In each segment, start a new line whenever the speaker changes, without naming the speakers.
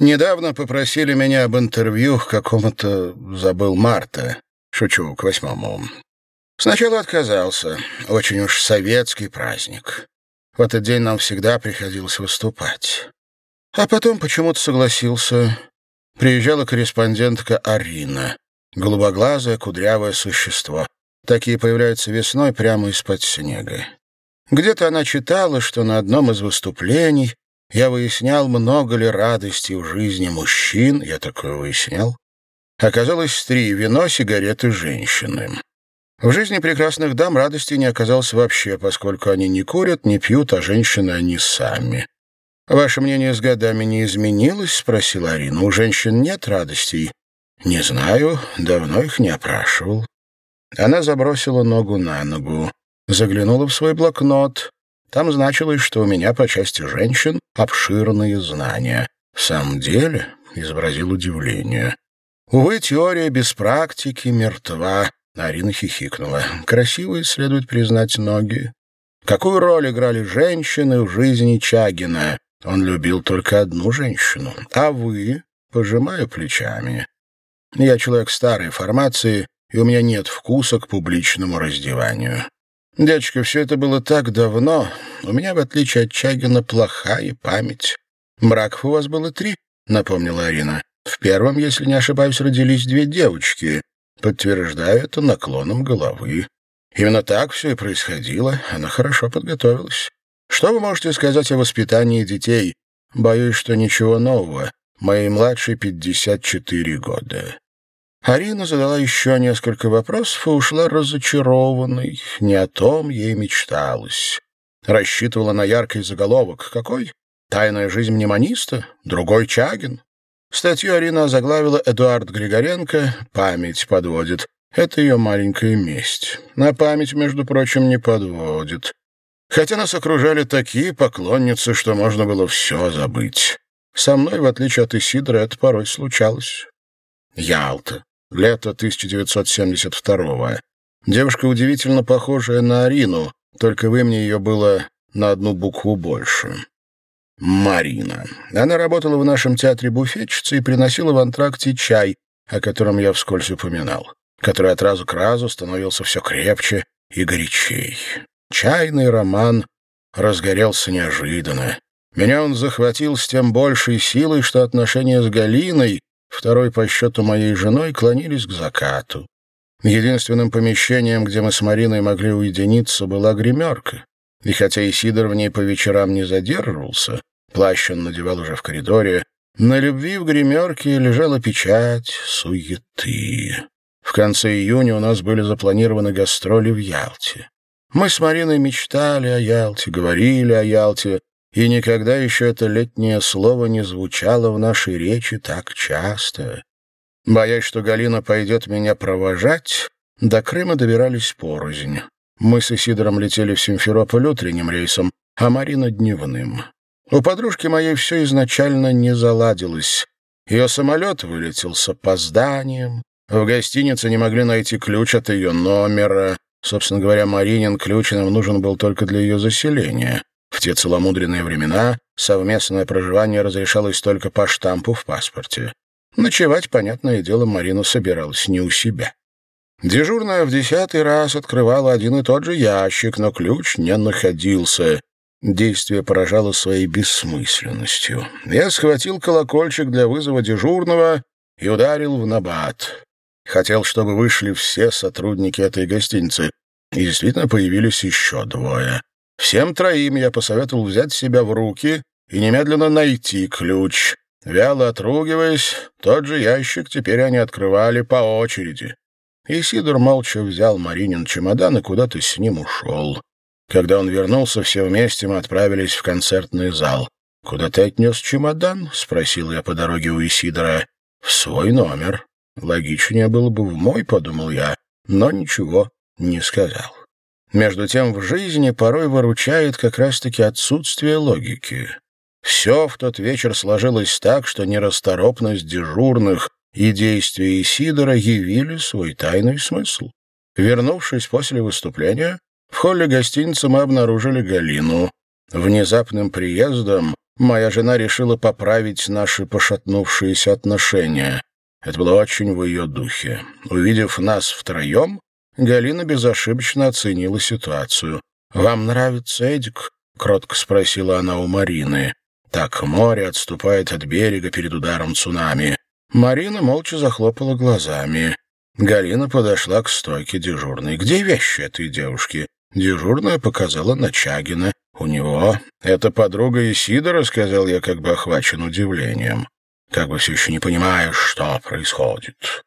Недавно попросили меня об интервью к какому-то, забыл, марта. Шучу, к восьмому. Сначала отказался. Очень уж советский праздник. В этот день нам всегда приходилось выступать. А потом почему-то согласился. Приезжала корреспондентка Арина. Голубоглазое, кудрявое существо. Такие появляются весной прямо из-под снега. Где-то она читала, что на одном из выступлений я выяснял, много ли радости в жизни мужчин, я такое выяснял. Оказалось три — вино, сигареты, женщины. В жизни прекрасных дам радости не оказалось вообще, поскольку они не курят, не пьют, а женщины они сами. «Ваше мнение с годами не изменилось?» — спросила Арина. «У женщин нет радостей?» «Не знаю, давно их не опрашивал». Она забросила ногу на ногу, заглянула в свой блокнот. Там значилось, что у меня по части женщин обширные знания. В самом деле, изобразил удивление. Увы, теория без практики мертва. Арина хихикнула. Красивые, следует признать, ноги. Какую роль играли женщины в жизни Чагина? Он любил только одну женщину. А вы? Пожимаю плечами. Я человек старой формации, и у меня нет вкуса к публичному раздеванию. Дядечка, все это было так давно. У меня, в отличие от Чагина, плохая память. Браков у вас было три, напомнила Арина. В первом, если не ошибаюсь, родились две девочки. Подтверждаю это наклоном головы. Именно так все и происходило. Она хорошо подготовилась. Что вы можете сказать о воспитании детей? Боюсь, что ничего нового. Моей младшей 54 года. Арина задала еще несколько вопросов и ушла разочарованной. Не о том ей мечталось. Рассчитывала на яркий заголовок. Какой? «Тайная жизнь мнемониста? Другой Чагин?» Статью Арина заглавила Эдуард Григоренко «Память подводит». Это ее маленькая месть. На память, между прочим, не подводит. Хотя нас окружали такие поклонницы, что можно было все забыть. Со мной, в отличие от Исидра, это порой случалось. Ялта. Лето 1972-го. Девушка удивительно похожая на Арину, только в имени ее было на одну букву больше. Марина. Она работала в нашем театре буфетчицей и приносила в антракте чай, о котором я вскользь упоминал, который от разу к разу становился все крепче и горячей. Чайный роман разгорелся неожиданно. Меня он захватил с тем большей силой, что отношения с Галиной, второй по счету моей женой, клонились к закату. Единственным помещением, где мы с Мариной могли уединиться, была гримерка. И хотя Исидор в ней по вечерам не задерживался, плащ он надевал уже в коридоре, на любви в гримерке лежала печать суеты. В конце июня у нас были запланированы гастроли в Ялте. Мы с Мариной мечтали о Ялте, говорили о Ялте, и никогда еще это летнее слово не звучало в нашей речи так часто. Боясь, что Галина пойдет меня провожать, до Крыма добирались порознь. Мы с Исидором летели в Симферополь утренним рейсом, а Марина — дневным. У подружки моей все изначально не заладилось. Ее самолет вылетел с опозданием. В гостинице не могли найти ключ от ее номера. Собственно говоря, Маринин ключ нам нужен был только для ее заселения. В те целомудренные времена совместное проживание разрешалось только по штампу в паспорте. Ночевать, понятное дело, Марина собиралась не у себя. Дежурная в десятый раз открывала один и тот же ящик, но ключ не находился. Действие поражало своей бессмысленностью. Я схватил колокольчик для вызова дежурного и ударил в набат. Хотел, чтобы вышли все сотрудники этой гостиницы. И действительно появились еще двое. Всем троим я посоветовал взять себя в руки и немедленно найти ключ. Вяло отругиваясь, тот же ящик теперь они открывали по очереди. И Сидор молча взял Маринин чемодан и куда-то с ним ушел. Когда он вернулся, все вместе мы отправились в концертный зал. «Куда ты отнес чемодан?» — спросил я по дороге у Исидора. «В свой номер. Логичнее было бы в мой», — подумал я, но ничего не сказал. Между тем, в жизни порой выручает как раз-таки отсутствие логики. Все в тот вечер сложилось так, что нерасторопность дежурных и действия Исидора явили свой тайный смысл. Вернувшись после выступления, в холле гостиницы мы обнаружили Галину. Внезапным приездом моя жена решила поправить наши пошатнувшиеся отношения. Это было очень в ее духе. Увидев нас втроем, Галина безошибочно оценила ситуацию. «Вам нравится Эдик?» — кротко спросила она у Марины. Так море отступает от берега перед ударом цунами. Марина молча захлопала глазами. Галина подошла к стойке дежурной. «Где вещи этой девушки?» Дежурная показала на Чагина. «У него. Это подруга Исидора», — сказал я, как бы охвачен удивлением. Как бы все еще не понимаешь, что происходит.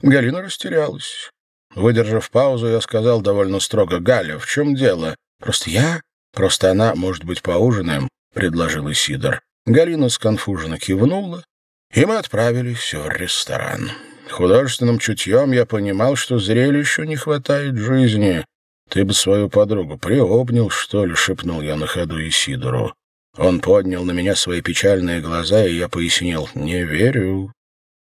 Галина растерялась. Выдержав паузу, я сказал довольно строго, «Галя, в чем дело? Просто я? Просто она, может быть, поужинаем?» — предложил Исидор. Галина сконфуженно кивнула, и мы отправились в ресторан. Художественным чутьем я понимал, что зрелищу не хватает жизни. «Ты бы свою подругу приобнял, что ли?» — шепнул я на ходу Исидору. Он поднял на меня свои печальные глаза, и я пояснил «Не верю».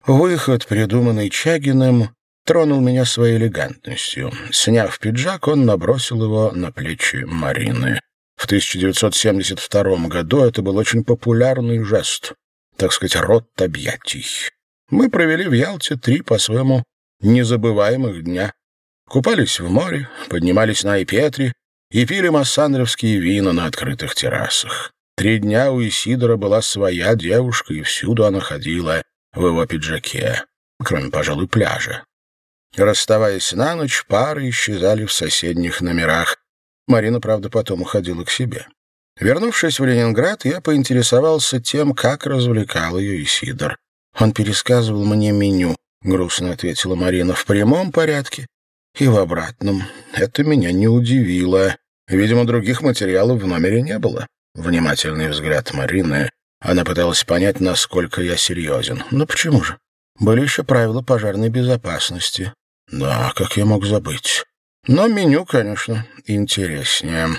Выход, придуманный Чагиным, тронул меня своей элегантностью. Сняв пиджак, он набросил его на плечи Марины. В 1972 году это был очень популярный жест, так сказать, рот объятий. Мы провели в Ялте три, по-своему, незабываемых дня. Купались в море, поднимались на Айпетри и пили массандровские вина на открытых террасах. Три дня у Исидора была своя девушка, и всюду она ходила в его пиджаке, кроме, пожалуй, пляжа. Расставаясь на ночь, пары исчезали в соседних номерах. Марина, правда, потом уходила к себе. Вернувшись в Ленинград, я поинтересовался тем, как развлекал ее Исидор. «Он пересказывал мне меню», — грустно ответила Марина, — «в прямом порядке и в обратном. Это меня не удивило. Видимо, других материалов в номере не было. Внимательный взгляд Марины. Она пыталась понять, насколько я серьезен. Но почему же? Были еще правила пожарной безопасности. Да, как я мог забыть. Но меню, конечно, интереснее.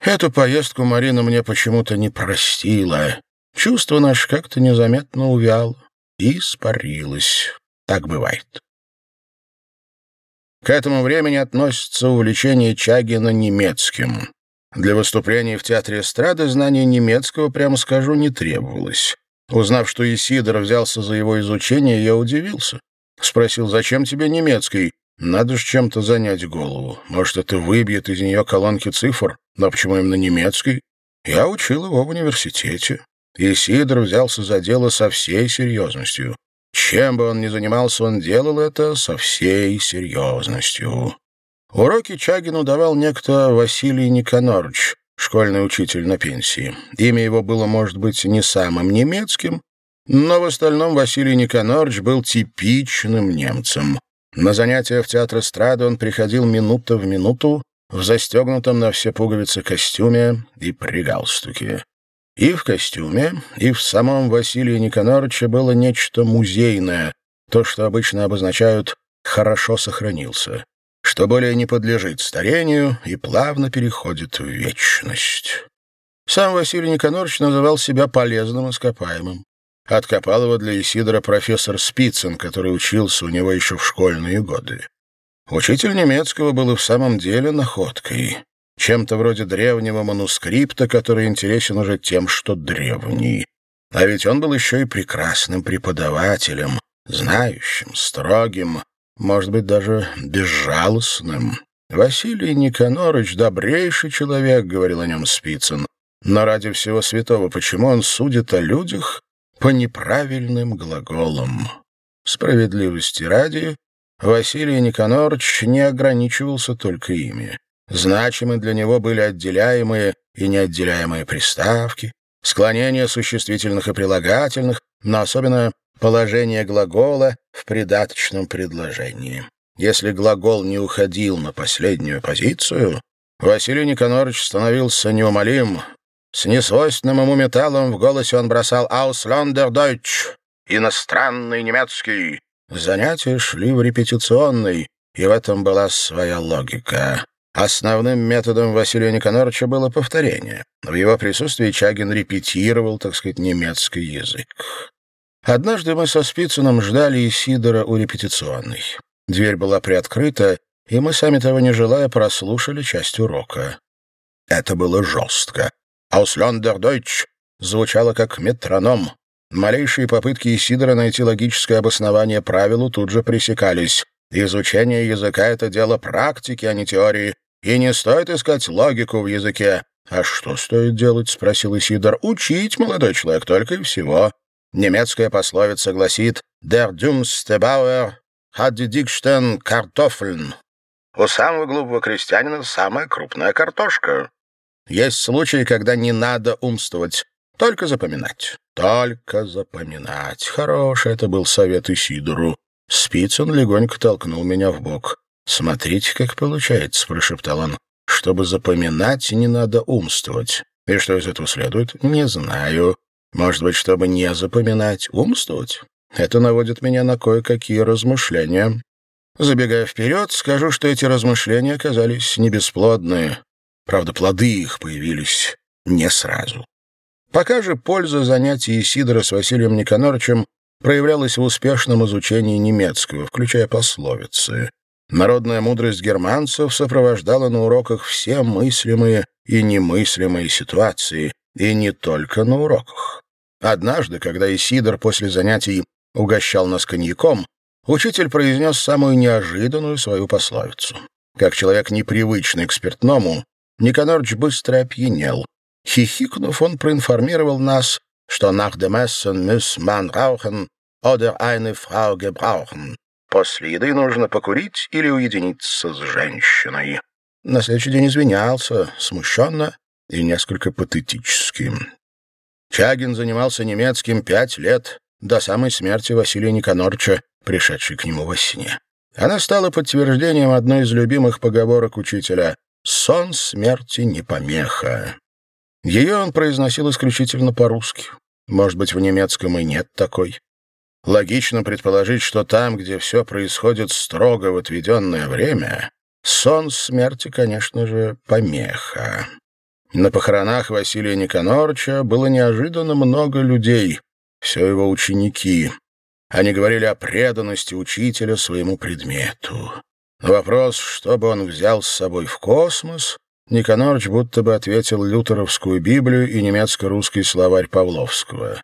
Эту поездку Марина мне почему-то не простила. Чувство наше как-то незаметно увяло и испарилось. Так бывает. К этому времени относится увлечение Чагина немецким. Для выступлений в театре эстрады знание немецкого, прямо скажу, не требовалось. Узнав, что Исидор взялся за его изучение, я удивился. Спросил, зачем тебе немецкий? Надо же чем-то занять голову. Может, это выбьет из нее колонки цифр? Но почему именно немецкий? Я учил его в университете. Исидор взялся за дело со всей серьезностью. Чем бы он ни занимался, он делал это со всей серьезностью. Уроки Чагину давал некто Василий Никонорович, школьный учитель на пенсии. Имя его было, может быть, не самым немецким, но в остальном Василий Никонорович был типичным немцем. На занятия в театр эстрады он приходил минута в минуту в застегнутом на все пуговицы костюме и при галстуке. И в костюме, и в самом Василии Никоноровиче было нечто музейное, то, что обычно обозначают «хорошо сохранился» что более не подлежит старению и плавно переходит в вечность. Сам Василий Никонорович называл себя полезным ископаемым. Откопал его для Исидора профессор Спицын, который учился у него еще в школьные годы. Учитель немецкого был и в самом деле находкой, чем-то вроде древнего манускрипта, который интересен уже тем, что древний. А ведь он был еще и прекрасным преподавателем, знающим, строгим, может быть, даже безжалостным. Василий Никонорович — добрейший человек, — говорил о нем Спицын. Но ради всего святого, почему он судит о людях по неправильным глаголам? Справедливости ради, Василий Никонорович не ограничивался только ими. Значимы для него были отделяемые и неотделяемые приставки, склонение существительных и прилагательных, но особенно положение глагола в придаточном предложении. Если глагол не уходил на последнюю позицию, Василий Никонорович становился неумолим. С несвойственным ему металлом в голосе он бросал «Ausländer иностранный немецкий. Занятия шли в репетиционной, и в этом была своя логика. Основным методом Василия Никоноровича было повторение. В его присутствии Чагин репетировал, так сказать, немецкий язык. Однажды мы со Спицыным ждали Исидора у репетиционной. Дверь была приоткрыта, и мы, сами того не желая, прослушали часть урока. Это было жестко. «Ausländer Deutsch» звучало как метроном. Малейшие попытки Исидора найти логическое обоснование правилу тут же пресекались. Изучение языка — это дело практики, а не теории, и не стоит искать логику в языке. «А что стоит делать?» — спросил Исидор. «Учить, молодой человек, только и всего. Немецкая пословица гласит «Der dümmste Bauer hat die dicksten Kartoffeln». У самого глупого крестьянина самая крупная картошка. Есть случаи, когда не надо умствовать, только запоминать. Только запоминать. Хороший это был совет Исидору. Спицын легонько толкнул меня в бок. «Смотрите, как получается», — прошептал он. «Чтобы запоминать, не надо умствовать. И что из этого следует? Не знаю. Может быть, чтобы не запоминать, умствовать? Это наводит меня на кое-какие размышления. Забегая вперед, скажу, что эти размышления оказались не бесплодные. Правда, плоды их появились не сразу. Пока же польза занятий Исидора с Василием Никонорычем проявлялась в успешном изучении немецкого, включая пословицы. Народная мудрость германцев сопровождала на уроках все мыслимые и немыслимые ситуации, и не только на уроках. Однажды, когда Исидор после занятий угощал нас коньяком, учитель произнес самую неожиданную свою пословицу. Как человек непривычный к спиртному, Никонорч быстро опьянел. Хихикнув, он проинформировал нас, что «nach dem Essen muss man rauchen oder eine Frau gebrauchen». После еды нужно покурить или уединиться с женщиной. На следующий день извинялся, смущенно и несколько патетически. Чагин занимался немецким пять лет, до самой смерти Василия Никонорча, пришедшей к нему во сне. Она стала подтверждением одной из любимых поговорок учителя «Сон смерти не помеха». Ее он произносил исключительно по-русски. Может быть, в немецком и нет такой. Логично предположить, что там, где все происходит строго в отведенное время, сон смерти, конечно же, помеха. На похоронах Василия Никонорча было неожиданно много людей, все его ученики. Они говорили о преданности учителя своему предмету. Вопрос, что бы он взял с собой в космос, Никонорч будто бы ответил лютеровскую Библию и немецко-русский словарь Павловского.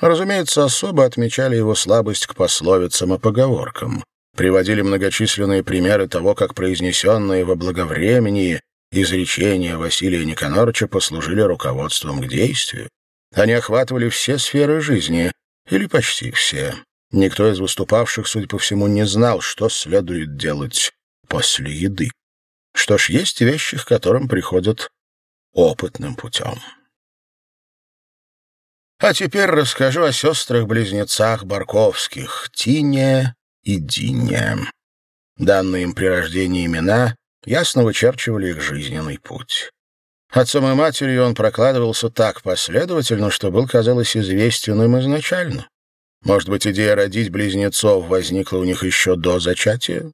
Разумеется, особо отмечали его слабость к пословицам и поговоркам. Приводили многочисленные примеры того, как произнесенные во благовремении Изречения Василия Никонорча послужили руководством к действию. Они охватывали все сферы жизни, или почти все. Никто из выступавших, судя по всему, не знал, что следует делать после еды. Что ж, есть вещи, к которым приходят опытным путем. А теперь расскажу о сестрах-близнецах Барковских, Тине и Дине. Данные им при рождении имена ясно вычерчивали их жизненный путь. Отцом и матерью он прокладывался так последовательно, что был, казалось, известен им изначально. Может быть, идея родить близнецов возникла у них еще до зачатия?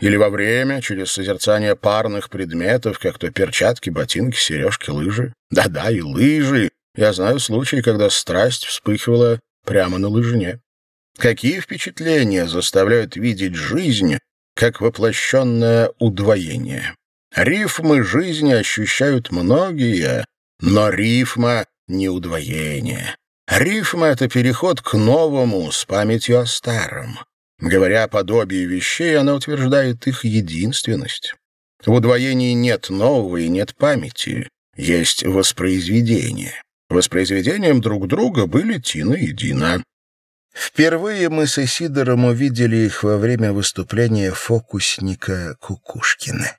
Или во время, через созерцание парных предметов, как то перчатки, ботинки, сережки, лыжи? Да-да, и лыжи. Я знаю случаи, когда страсть вспыхивала прямо на лыжне. Какие впечатления заставляют видеть жизнь, как воплощенное удвоение. Рифмы жизни ощущают многие, но рифма — не удвоение. Рифма — это переход к новому с памятью о старом. Говоря о подобии вещей, она утверждает их единственность. В удвоении нет нового и нет памяти, есть воспроизведение. Воспроизведением друг друга были Тина и Дина. Впервые мы с Исидором увидели их во время выступления фокусника Кукушкина.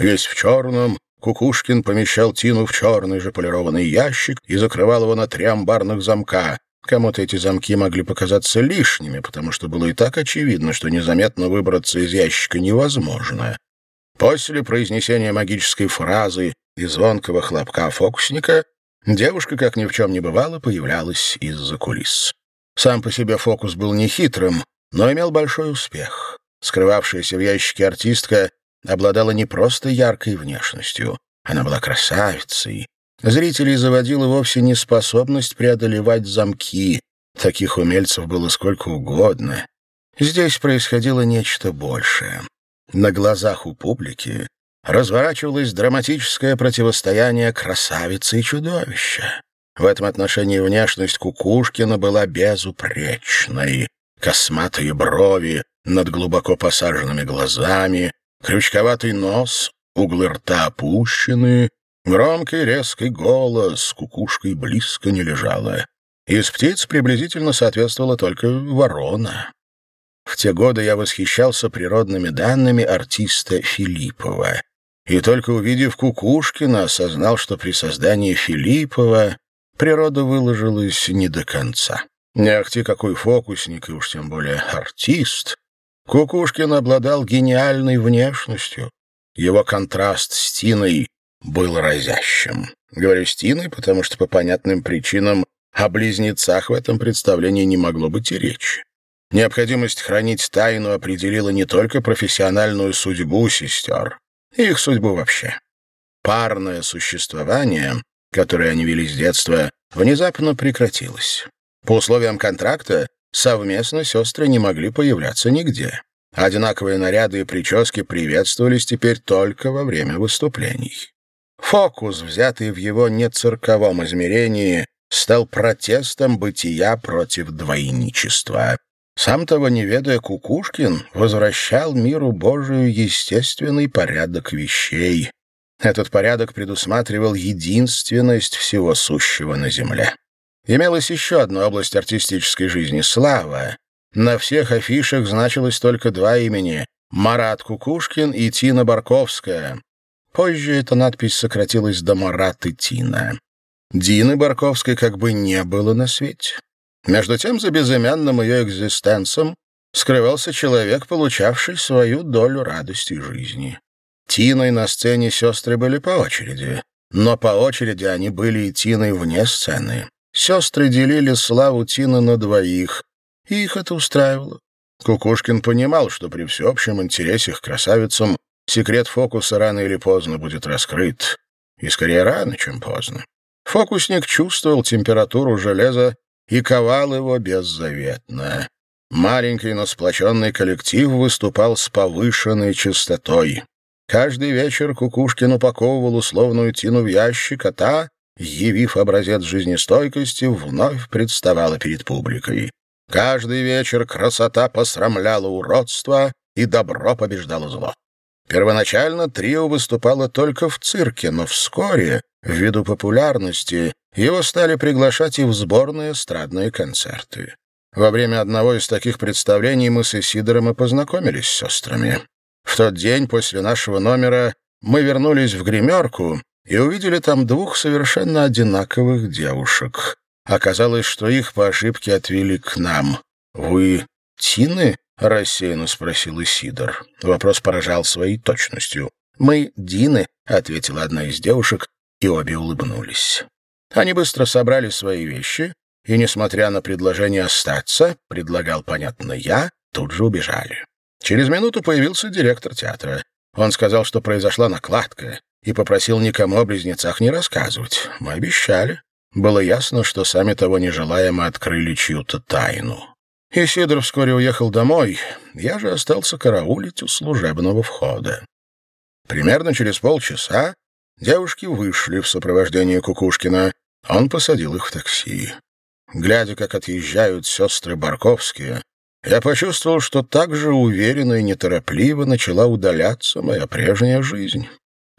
Весь в черном, Кукушкин помещал Тину в черный же полированный ящик и закрывал его на три амбарных замка. Кому-то эти замки могли показаться лишними, потому что было и так очевидно, что незаметно выбраться из ящика невозможно. После произнесения магической фразы и звонкого хлопка фокусника девушка, как ни в чем не бывало, появлялась из-за кулис. Сам по себе фокус был нехитрым, но имел большой успех. Скрывавшаяся в ящике артистка обладала не просто яркой внешностью, она была красавицей. Зрителей заводила вовсе не способность преодолевать замки. Таких умельцев было сколько угодно. Здесь происходило нечто большее. На глазах у публики разворачивалось драматическое противостояние красавицы и чудовища. В этом отношении внешность Кукушкина была безупречной. Косматые брови над глубоко посаженными глазами, крючковатый нос, углы рта опущены, громкий резкий голос кукушкой близко не лежала. Из птиц приблизительно соответствовала только ворона. В те годы я восхищался природными данными артиста Филиппова. И только увидев Кукушкина, осознал, что при создании Филиппова природа выложилась не до конца. Не ахти какой фокусник, и уж тем более артист. Кукушкин обладал гениальной внешностью. Его контраст с Тиной был разящим. Говорю «с Тиной», потому что по понятным причинам о близнецах в этом представлении не могло быть и речи. Необходимость хранить тайну определила не только профессиональную судьбу сестер, их судьбу вообще. Парное существование которое они вели с детства, внезапно прекратилось. По условиям контракта совместно сестры не могли появляться нигде. Одинаковые наряды и прически приветствовались теперь только во время выступлений. Фокус, взятый в его нецирковом измерении, стал протестом бытия против двойничества. Сам того не ведая, Кукушкин возвращал миру Божию естественный порядок вещей, этот порядок предусматривал единственность всего сущего на Земле. Имелась еще одна область артистической жизни — слава. На всех афишах значилось только два имени — Марат Кукушкин и Тина Барковская. Позже эта надпись сократилась до Марат и Тина. Дины Барковской как бы не было на свете. Между тем, за безымянным ее экзистенцем скрывался человек, получавший свою долю радости жизни. Тиной на сцене сестры были по очереди, но по очереди они были и Тиной вне сцены. Сестры делили славу Тины на двоих, и их это устраивало. Кукушкин понимал, что при всеобщем интересе к красавицам секрет фокуса рано или поздно будет раскрыт. И скорее рано, чем поздно. Фокусник чувствовал температуру железа и ковал его беззаветно. Маленький, но сплоченный коллектив выступал с повышенной частотой. Каждый вечер Кукушкин упаковывал условную тину в ящик, а та, явив образец жизнестойкости, вновь представала перед публикой. Каждый вечер красота посрамляла уродство, и добро побеждало зло. Первоначально трио выступало только в цирке, но вскоре, ввиду популярности, его стали приглашать и в сборные эстрадные концерты. Во время одного из таких представлений мы с Исидором и познакомились с сестрами. В тот день после нашего номера мы вернулись в гримерку и увидели там двух совершенно одинаковых девушек. Оказалось, что их по ошибке отвели к нам. «Вы Тины?» — рассеянно спросил Исидор. Вопрос поражал своей точностью. «Мы Дины», — ответила одна из девушек, и обе улыбнулись. Они быстро собрали свои вещи, и, несмотря на предложение остаться, предлагал, понятно, я, тут же убежали. Через минуту появился директор театра. Он сказал, что произошла накладка, и попросил никому о близнецах не рассказывать. Мы обещали. Было ясно, что сами того не желая, мы открыли чью-то тайну. И Сидор вскоре уехал домой, я же остался караулить у служебного входа. Примерно через полчаса девушки вышли в сопровождении Кукушкина. Он посадил их в такси. Глядя, как отъезжают сестры Барковские, я почувствовал, что так же уверенно и неторопливо начала удаляться моя прежняя жизнь.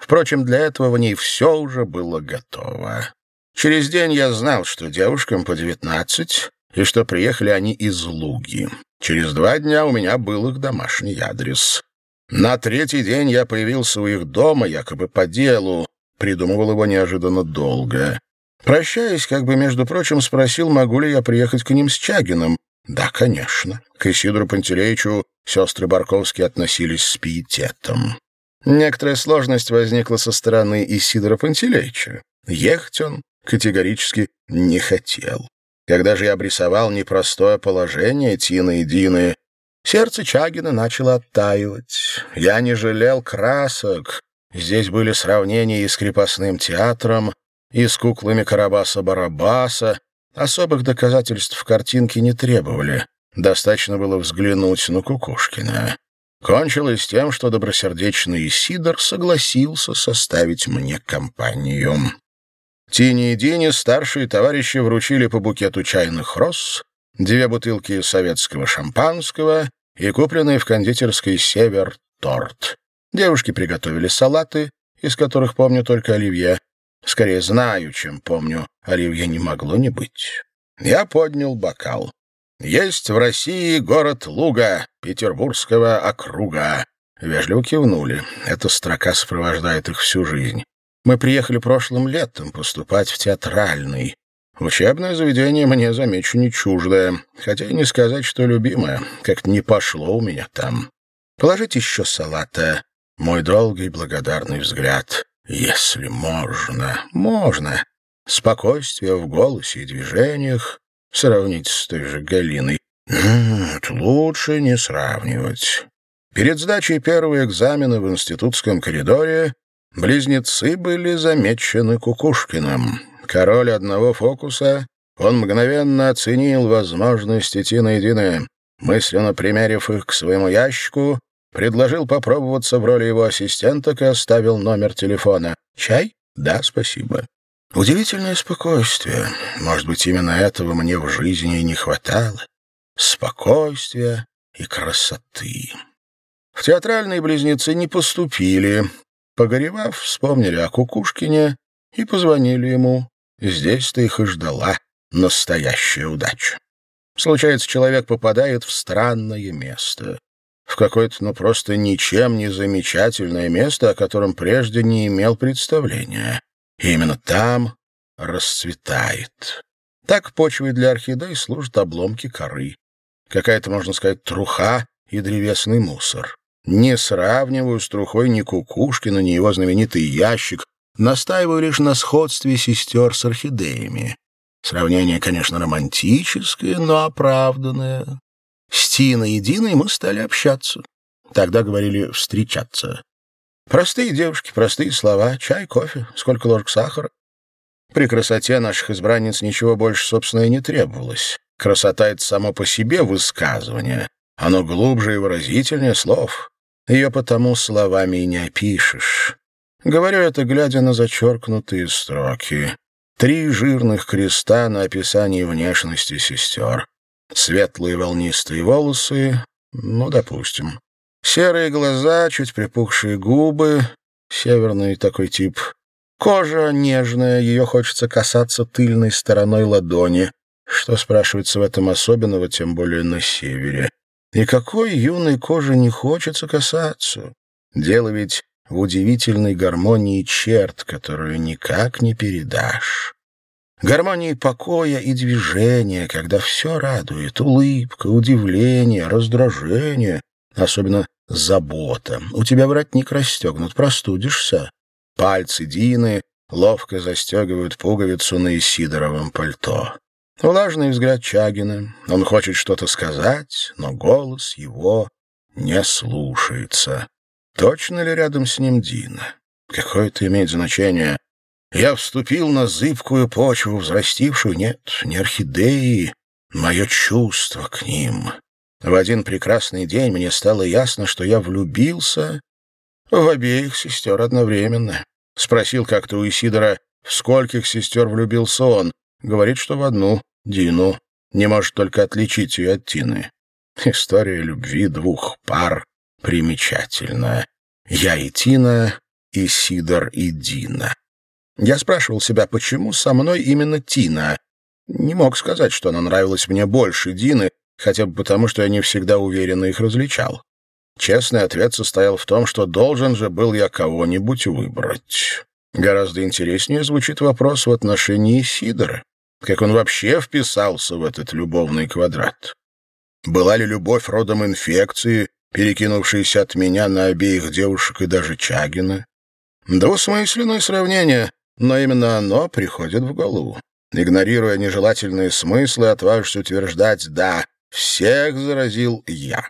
Впрочем, для этого в ней все уже было готово. Через день я знал, что девушкам по девятнадцать, и что приехали они из Луги. Через два дня у меня был их домашний адрес. На третий день я появился у их дома, якобы по делу, придумывал его неожиданно долго. Прощаясь, как бы, между прочим, спросил, могу ли я приехать к ним с Чагином, да, конечно. К Исидору Пантелеичу сестры Барковские относились с пиететом. Некоторая сложность возникла со стороны Исидора Пантелеича. Ехать он категорически не хотел. Когда же я обрисовал непростое положение Тины и Дины, сердце Чагина начало оттаивать. Я не жалел красок. Здесь были сравнения и с крепостным театром, и с куклами Карабаса-Барабаса, Особых доказательств в картинке не требовали. Достаточно было взглянуть на Кукушкина. Кончилось тем, что добросердечный Сидор согласился составить мне компанию. Тине и Дине старшие товарищи вручили по букету чайных роз, две бутылки советского шампанского и купленный в кондитерской «Север» торт. Девушки приготовили салаты, из которых помню только оливье. Скорее знаю, чем помню. Оливье не могло не быть. Я поднял бокал. Есть в России город Луга, Петербургского округа. Вежливо кивнули. Эта строка сопровождает их всю жизнь. Мы приехали прошлым летом поступать в театральный. Учебное заведение мне, замечу, не чуждое, хотя и не сказать, что любимое. Как-то не пошло у меня там. Положите еще салата. Мой долгий благодарный взгляд. Если можно. Можно. Спокойствие в голосе и движениях. Сравнить с той же Галиной. Нет, лучше не сравнивать. Перед сдачей первого экзамена в институтском коридоре близнецы были замечены Кукушкиным. Король одного фокуса, он мгновенно оценил возможность идти наедине. Мысленно примерив их к своему ящику, предложил попробоваться в роли его ассистенток и оставил номер телефона. «Чай? Да, спасибо». Удивительное спокойствие. Может быть, именно этого мне в жизни и не хватало. Спокойствия и красоты. В театральные близнецы не поступили. Погоревав, вспомнили о Кукушкине и позвонили ему. Здесь-то их и ждала настоящая удача. Случается, человек попадает в странное место. В какое-то, ну, просто ничем не замечательное место, о котором прежде не имел представления. И именно там расцветает. Так почвой для орхидей служат обломки коры. Какая-то, можно сказать, труха и древесный мусор. Не сравниваю с трухой ни Кукушкина, ни его знаменитый ящик, настаиваю лишь на сходстве сестер с орхидеями. Сравнение, конечно, романтическое, но оправданное. С Тиной и Диной мы стали общаться. Тогда говорили «встречаться». Простые девушки, простые слова, чай, кофе, сколько ложек сахара. При красоте наших избранниц ничего больше, собственно, и не требовалось. Красота — это само по себе высказывание. Оно глубже и выразительнее слов. Ее потому словами и не опишешь. Говорю это, глядя на зачеркнутые строки. Три жирных креста на описании внешности сестер. Светлые волнистые волосы, ну, допустим. Серые глаза, чуть припухшие губы, северный такой тип. Кожа нежная, ее хочется касаться тыльной стороной ладони. Что, спрашивается, в этом особенного, тем более на севере? И какой юной кожи не хочется касаться? Дело ведь в удивительной гармонии черт, которую никак не передашь. Гармонии покоя и движения, когда все радует, улыбка, удивление, раздражение, особенно забота. У тебя воротник расстегнут, простудишься. Пальцы Дины ловко застегивают пуговицу на Исидоровом пальто. Влажный взгляд Чагина. Он хочет что-то сказать, но голос его не слушается. Точно ли рядом с ним Дина? Какое это имеет значение? Я вступил на зыбкую почву, взрастившую, нет, не орхидеи, мое чувство к ним. В один прекрасный день мне стало ясно, что я влюбился в обеих сестер одновременно. Спросил как-то у Исидора, в скольких сестер влюбился он. Говорит, что в одну, Дину. Не может только отличить ее от Тины. История любви двух пар примечательная. Я и Тина, и Сидор и Дина. Я спрашивал себя, почему со мной именно Тина. Не мог сказать, что она нравилась мне больше Дины, хотя бы потому, что я не всегда уверенно их различал. Честный ответ состоял в том, что должен же был я кого-нибудь выбрать. Гораздо интереснее звучит вопрос в отношении Сидора. Как он вообще вписался в этот любовный квадрат? Была ли любовь родом инфекции, перекинувшейся от меня на обеих девушек и даже Чагина? Двусмысленное сравнение, но именно оно приходит в голову. Игнорируя нежелательные смыслы, отважусь утверждать «да», всех заразил я.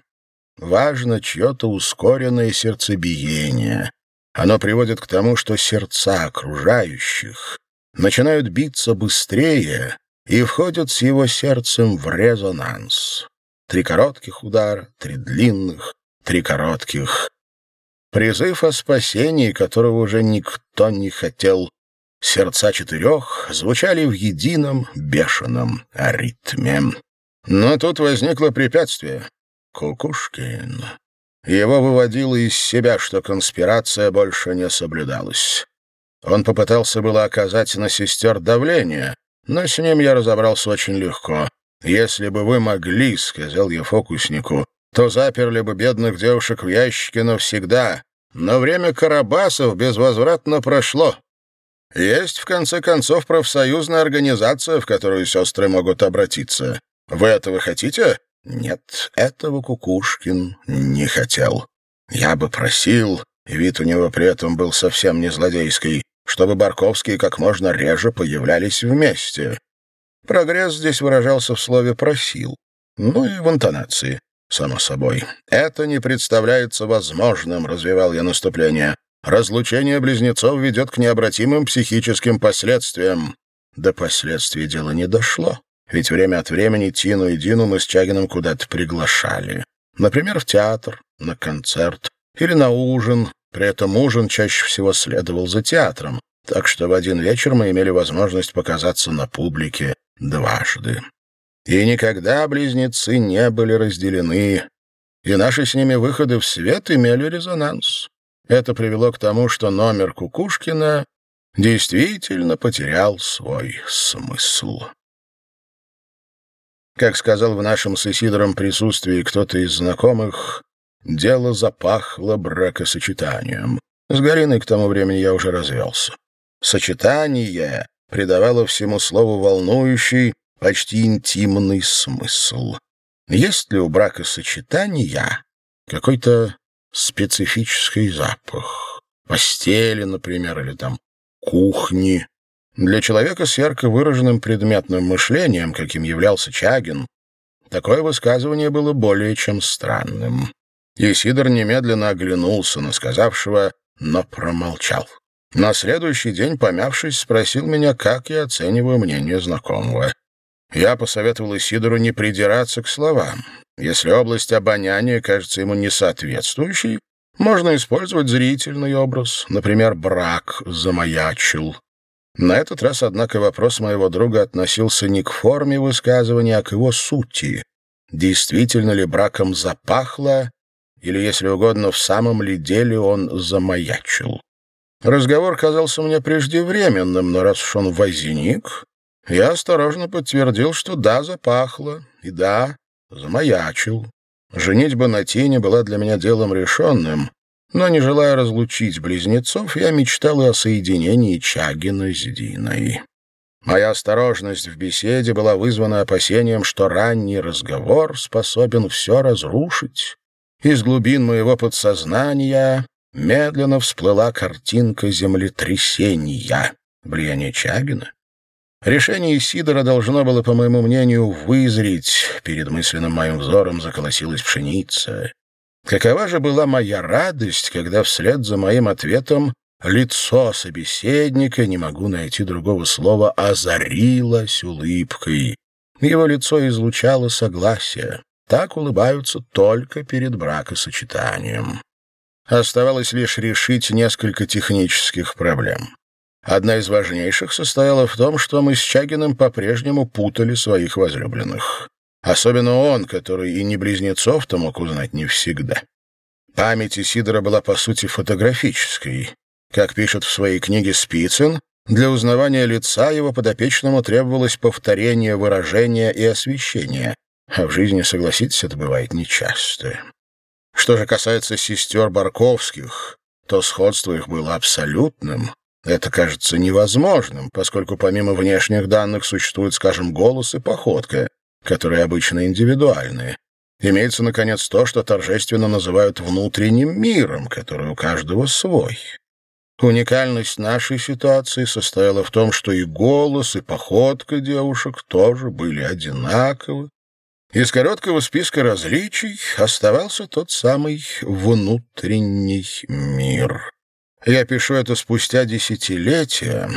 Важно чье-то ускоренное сердцебиение. Оно приводит к тому, что сердца окружающих начинают биться быстрее и входят с его сердцем в резонанс. Три коротких удара, три длинных, три коротких. Призыв о спасении, которого уже никто не хотел сердца четырех звучали в едином бешеном ритме. Но тут возникло препятствие. Кукушкин. Его выводило из себя, что конспирация больше не соблюдалась. Он попытался было оказать на сестер давление, но с ним я разобрался очень легко. «Если бы вы могли, — сказал я фокуснику, — то заперли бы бедных девушек в ящике навсегда. Но время Карабасов безвозвратно прошло. Есть, в конце концов, профсоюзная организация, в которую сестры могут обратиться. Вы этого хотите? Нет, этого Кукушкин не хотел. Я бы просил, вид у него при этом был совсем не злодейский, чтобы Барковские как можно реже появлялись вместе. Прогресс здесь выражался в слове «просил», ну и в интонации, само собой. «Это не представляется возможным», — развивал я наступление. «Разлучение близнецов ведет к необратимым психическим последствиям». До последствий дело не дошло. Ведь время от времени Тину и Дину мы с Чагиным куда-то приглашали. Например, в театр, на концерт или на ужин. При этом ужин чаще всего следовал за театром, так что в один вечер мы имели возможность показаться на публике дважды. И никогда близнецы не были разделены, и наши с ними выходы в свет имели резонанс. Это привело к тому, что номер Кукушкина действительно потерял свой смысл. Как сказал в нашем с Исидором присутствии кто-то из знакомых, дело запахло бракосочетанием. С Галиной к тому времени я уже развелся. Сочетание придавало всему слову волнующий, почти интимный смысл. Есть ли у бракосочетания какой-то специфический запах? Постели, например, или там кухни, для человека с ярко выраженным предметным мышлением, каким являлся Чагин, такое высказывание было более чем странным. И Сидор немедленно оглянулся на сказавшего, но промолчал. На следующий день, помявшись, спросил меня, как я оцениваю мнение знакомого. Я посоветовал Исидору не придираться к словам. Если область обоняния кажется ему несоответствующей, можно использовать зрительный образ, например, брак замаячил. На этот раз, однако, вопрос моего друга относился не к форме высказывания, а к его сути. Действительно ли браком запахло, или, если угодно, в самом ли деле он замаячил? Разговор казался мне преждевременным, но раз уж он возник, я осторожно подтвердил, что да, запахло, и да, замаячил. Женитьба на Тине была для меня делом решенным, но, не желая разлучить близнецов, я мечтал и о соединении Чагина с Диной. Моя осторожность в беседе была вызвана опасением, что ранний разговор способен все разрушить. Из глубин моего подсознания медленно всплыла картинка землетрясения, влияние Чагина. Решение Сидора должно было, по моему мнению, вызреть. Перед мысленным моим взором заколосилась пшеница. Какова же была моя радость, когда вслед за моим ответом лицо собеседника, не могу найти другого слова, озарилось улыбкой. Его лицо излучало согласие. Так улыбаются только перед бракосочетанием. Оставалось лишь решить несколько технических проблем. Одна из важнейших состояла в том, что мы с Чагиным по-прежнему путали своих возлюбленных. Особенно он, который и не близнецов-то мог узнать не всегда. Память Исидора была, по сути, фотографической. Как пишет в своей книге Спицын, для узнавания лица его подопечному требовалось повторение выражения и освещения. А в жизни, согласитесь, это бывает нечасто. Что же касается сестер Барковских, то сходство их было абсолютным. Это кажется невозможным, поскольку помимо внешних данных существует, скажем, голос и походка — которые обычно индивидуальные. Имеется, наконец, то, что торжественно называют внутренним миром, который у каждого свой. Уникальность нашей ситуации состояла в том, что и голос, и походка девушек тоже были одинаковы. Из короткого списка различий оставался тот самый внутренний мир. Я пишу это спустя десятилетия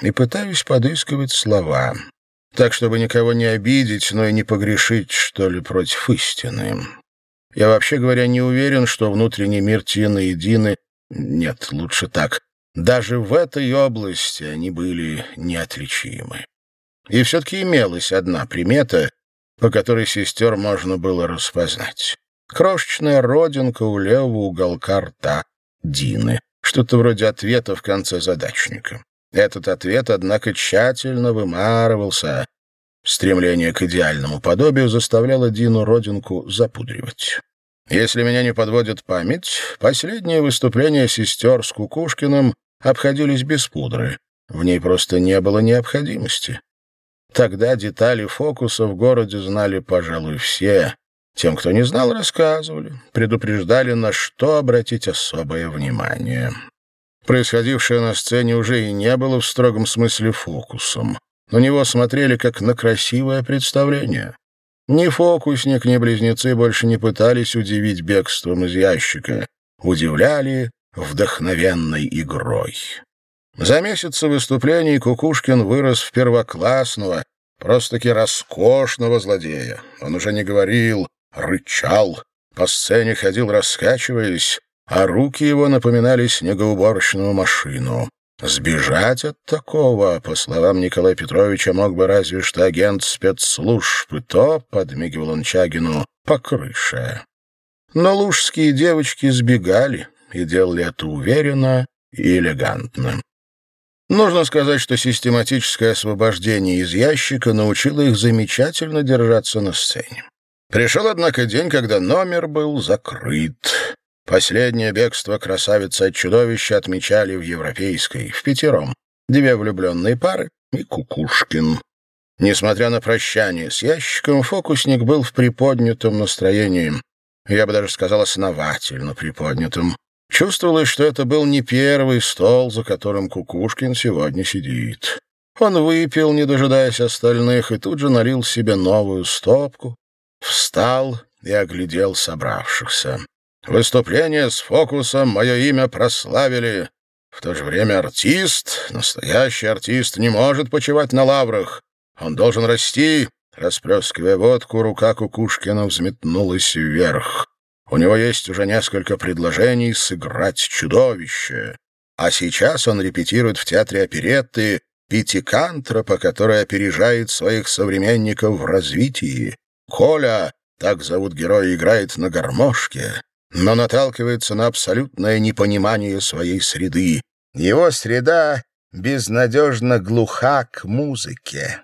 и пытаюсь подыскивать слова так, чтобы никого не обидеть, но и не погрешить, что ли, против истины. Я, вообще говоря, не уверен, что внутренний мир Тины и Дины... Нет, лучше так. Даже в этой области они были неотличимы. И все-таки имелась одна примета, по которой сестер можно было распознать. Крошечная родинка у левого уголка рта Дины. Что-то вроде ответа в конце задачника. Этот ответ, однако, тщательно вымарывался. Стремление к идеальному подобию заставляло Дину родинку запудривать. Если меня не подводит память, последние выступления сестер с Кукушкиным обходились без пудры. В ней просто не было необходимости. Тогда детали фокуса в городе знали, пожалуй, все. Тем, кто не знал, рассказывали, предупреждали, на что обратить особое внимание. Происходившее на сцене уже и не было в строгом смысле фокусом. На него смотрели как на красивое представление. Ни фокусник, ни близнецы больше не пытались удивить бегством из ящика. Удивляли вдохновенной игрой. За месяцы выступлений Кукушкин вырос в первоклассного, просто-таки роскошного злодея. Он уже не говорил, рычал, по сцене ходил раскачиваясь, а руки его напоминали снегоуборочную машину. Сбежать от такого, по словам Николая Петровича, мог бы разве что агент спецслужб, и то, подмигивал он Чагину, по крыше. Но лужские девочки сбегали и делали это уверенно и элегантно. Нужно сказать, что систематическое освобождение из ящика научило их замечательно держаться на сцене. Пришел, однако, день, когда номер был закрыт. Последнее бегство красавицы от чудовища отмечали в Европейской, в пятером. Две влюбленные пары и Кукушкин. Несмотря на прощание с ящиком, фокусник был в приподнятом настроении. Я бы даже сказал, основательно приподнятым. Чувствовалось, что это был не первый стол, за которым Кукушкин сегодня сидит. Он выпил, не дожидаясь остальных, и тут же налил себе новую стопку, встал и оглядел собравшихся. Выступление с фокусом мое имя прославили. В то же время артист, настоящий артист, не может почивать на лаврах. Он должен расти. Расплескивая водку, рука Кукушкина взметнулась вверх. У него есть уже несколько предложений сыграть чудовище. А сейчас он репетирует в театре оперетты Пятикантропа, который опережает своих современников в развитии. Коля, так зовут героя, играет на гармошке, но наталкивается на абсолютное непонимание своей среды. Его среда безнадежно глуха к музыке.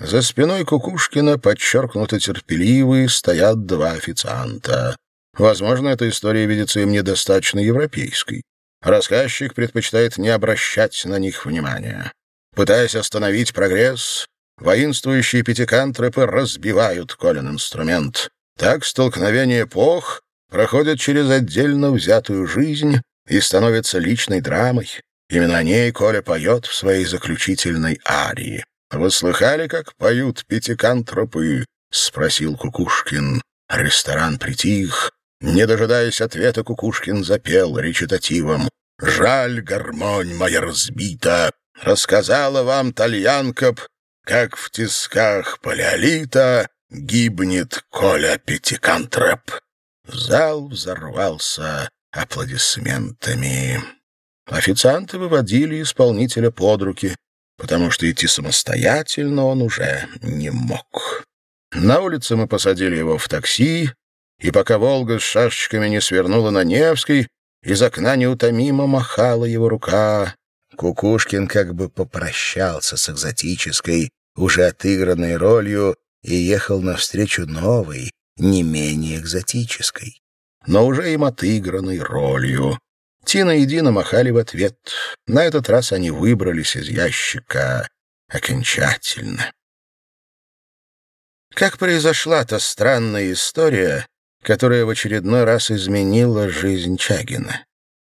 За спиной Кукушкина, подчеркнуто терпеливые, стоят два официанта. Возможно, эта история видится им недостаточно европейской. Рассказчик предпочитает не обращать на них внимания. Пытаясь остановить прогресс, воинствующие пятикантропы разбивают Колин инструмент. Так столкновение эпох проходит через отдельно взятую жизнь и становится личной драмой. Именно о ней Коля поет в своей заключительной арии. «Вы слыхали, как поют пятикантропы?» — спросил Кукушкин. Ресторан притих, не дожидаясь ответа, Кукушкин запел речитативом. «Жаль, гармонь моя разбита, рассказала вам тальянка, как в тисках палеолита гибнет Коля Пятикантроп». Зал взорвался аплодисментами. Официанты выводили исполнителя под руки, потому что идти самостоятельно он уже не мог. На улице мы посадили его в такси, и пока «Волга» с шашечками не свернула на Невский, из окна неутомимо махала его рука. Кукушкин как бы попрощался с экзотической, уже отыгранной ролью и ехал навстречу новой, не менее экзотической, но уже им отыгранной ролью. Тина и Дина махали в ответ. На этот раз они выбрались из ящика окончательно. Как произошла та странная история, которая в очередной раз изменила жизнь Чагина,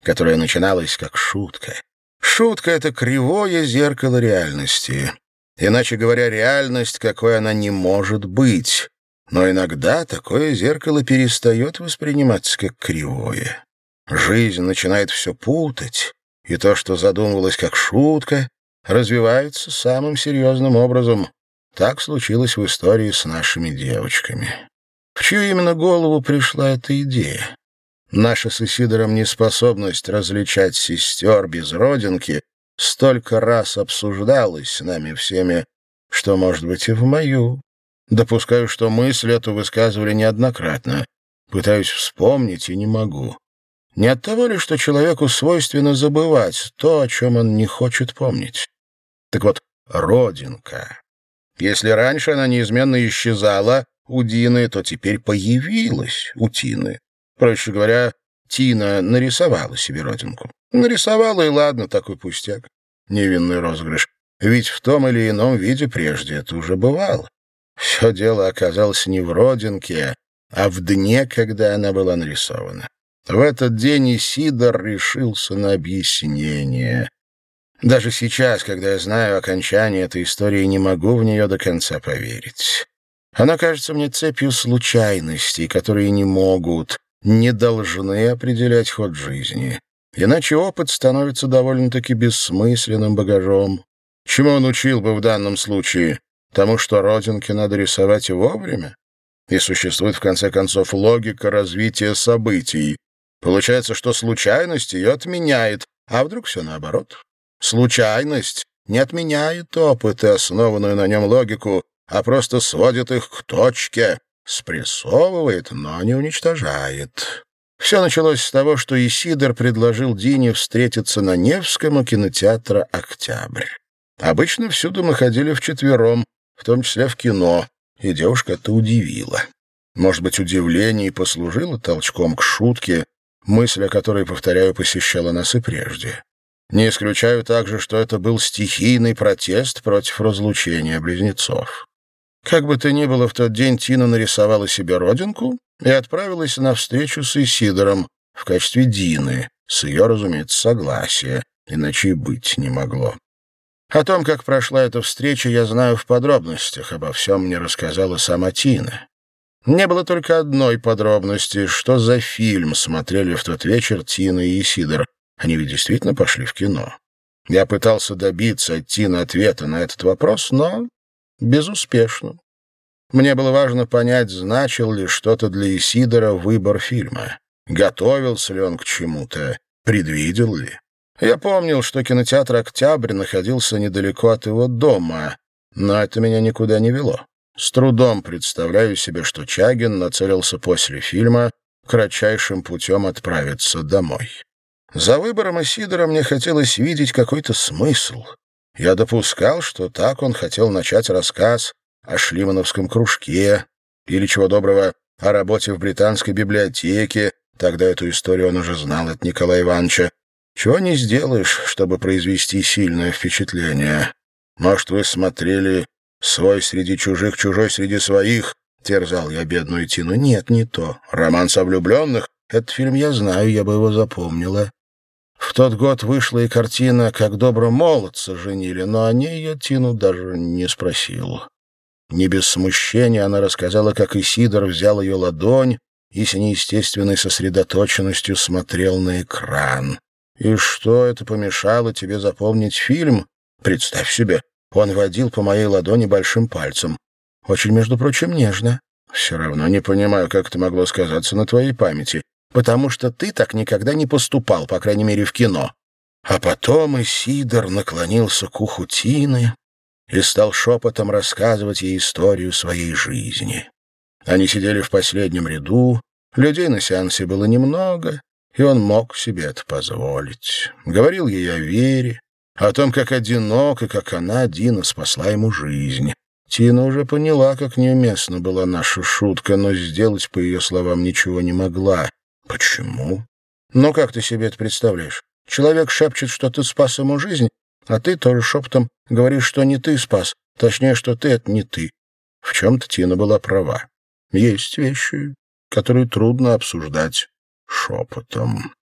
которая начиналась как шутка. Шутка — это кривое зеркало реальности. Иначе говоря, реальность, какой она не может быть. Но иногда такое зеркало перестает восприниматься как кривое. Жизнь начинает все путать, и то, что задумывалось как шутка, развивается самым серьезным образом. Так случилось в истории с нашими девочками. В чью именно голову пришла эта идея? Наша с Исидором неспособность различать сестер без родинки столько раз обсуждалась с нами всеми, что, может быть, и в мою. Допускаю, что мысль эту высказывали неоднократно. Пытаюсь вспомнить и не могу. Не от того ли, что человеку свойственно забывать то, о чем он не хочет помнить? Так вот, родинка. Если раньше она неизменно исчезала у Дины, то теперь появилась у Тины. Проще говоря, Тина нарисовала себе родинку. Нарисовала, и ладно, такой пустяк. Невинный розыгрыш. Ведь в том или ином виде прежде это уже бывало. Все дело оказалось не в родинке, а в дне, когда она была нарисована. В этот день Исидор решился на объяснение. Даже сейчас, когда я знаю окончание этой истории, не могу в нее до конца поверить. Она кажется мне цепью случайностей, которые не могут, не должны определять ход жизни. Иначе опыт становится довольно-таки бессмысленным багажом. Чему он учил бы в данном случае? Тому, что родинки надо рисовать вовремя? И существует, в конце концов, логика развития событий. Получается, что случайность ее отменяет, а вдруг все наоборот? Случайность не отменяет опыт и основанную на нем логику, а просто сводит их к точке, спрессовывает, но не уничтожает. Все началось с того, что Исидор предложил Дине встретиться на Невском у кинотеатра «Октябрь». Обычно всюду мы ходили вчетвером, в том числе в кино, и девушка это удивила. Может быть, удивление и послужило толчком к шутке, мысль о которой, повторяю, посещала нас и прежде. Не исключаю также, что это был стихийный протест против разлучения близнецов. Как бы то ни было, в тот день Тина нарисовала себе родинку и отправилась на встречу с Исидором в качестве Дины, с ее, разумеется, согласия, иначе и быть не могло. О том, как прошла эта встреча, я знаю в подробностях, обо всем мне рассказала сама Тина. Не было только одной подробности, что за фильм смотрели в тот вечер Тина и Исидор. Они ведь действительно пошли в кино. Я пытался добиться от Тины ответа на этот вопрос, но безуспешно. Мне было важно понять, значил ли что-то для Исидора выбор фильма. Готовился ли он к чему-то, предвидел ли. Я помнил, что кинотеатр «Октябрь» находился недалеко от его дома, но это меня никуда не вело. С трудом представляю себе, что Чагин нацелился после фильма кратчайшим путем отправиться домой. За выбором Исидора мне хотелось видеть какой-то смысл, я допускал, что так он хотел начать рассказ о Шлимановском кружке или, чего доброго, о работе в британской библиотеке, тогда эту историю он уже знал от Николая Ивановича. Чего не сделаешь, чтобы произвести сильное впечатление. Может, вы смотрели «Свой среди чужих, чужой среди своих», — терзал я бедную Тину. Нет, не то. «Роман со влюбленных» — этот фильм я знаю, я бы его запомнила. В тот год вышла и картина «Как добро молодца женили», но о ней я Тину даже не спросил. Не без смущения она рассказала, как Исидор взял ее ладонь и с неестественной сосредоточенностью смотрел на экран. «И что это помешало тебе запомнить фильм? Представь себе, он водил по моей ладони большим пальцем. Очень, между прочим, нежно. Все равно не понимаю, как это могло сказаться на твоей памяти потому что ты так никогда не поступал, по крайней мере, в кино». А потом Исидор наклонился к уху Тины и стал шепотом рассказывать ей историю своей жизни. Они сидели в последнем ряду, людей на сеансе было немного, и он мог себе это позволить. Говорил ей о вере, о том, как одинок и как она, Дина, спасла ему жизнь. Тина уже поняла, как неуместна была наша шутка, но сделать, по ее словам, ничего не могла. Почему? Ну, как ты себе это представляешь? Человек шепчет, что ты спас ему жизнь, а ты тоже шепотом говоришь, что не ты спас. Точнее, что ты — это не ты. В чем-то Тина была права. Есть вещи, которые трудно обсуждать шепотом.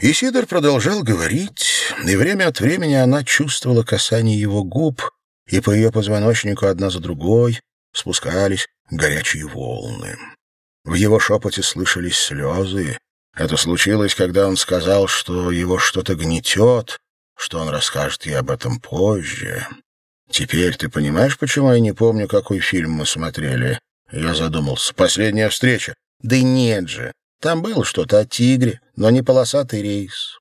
Исидор продолжал говорить, и время от времени она чувствовала касание его губ, и по ее позвоночнику одна за другой спускались горячие волны. В его шепоте слышались слезы. Это случилось, когда он сказал, что его что-то гнетет, что он расскажет ей об этом позже. Теперь ты понимаешь, почему я не помню, какой фильм мы смотрели? Я задумался. «Последняя встреча». «Да нет же. Там было что-то о тигре, но не полосатый рейс.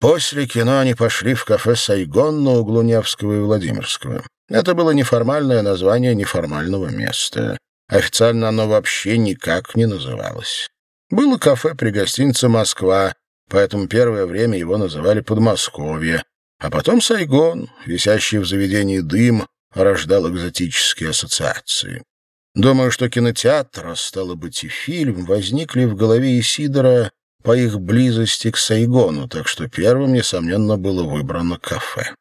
После кино они пошли в кафе «Сайгон» на углу Невского и Владимирского. Это было неформальное название неформального места. Официально оно вообще никак не называлось. Было кафе при гостинице «Москва», поэтому первое время его называли «Подмосковье», а потом «Сайгон», висящий в заведении дым, рождал экзотические ассоциации. Думаю, что кинотеатр, а стало быть и фильм, возникли в голове Исидора по их близости к Сайгону, так что первым, несомненно, было выбрано кафе.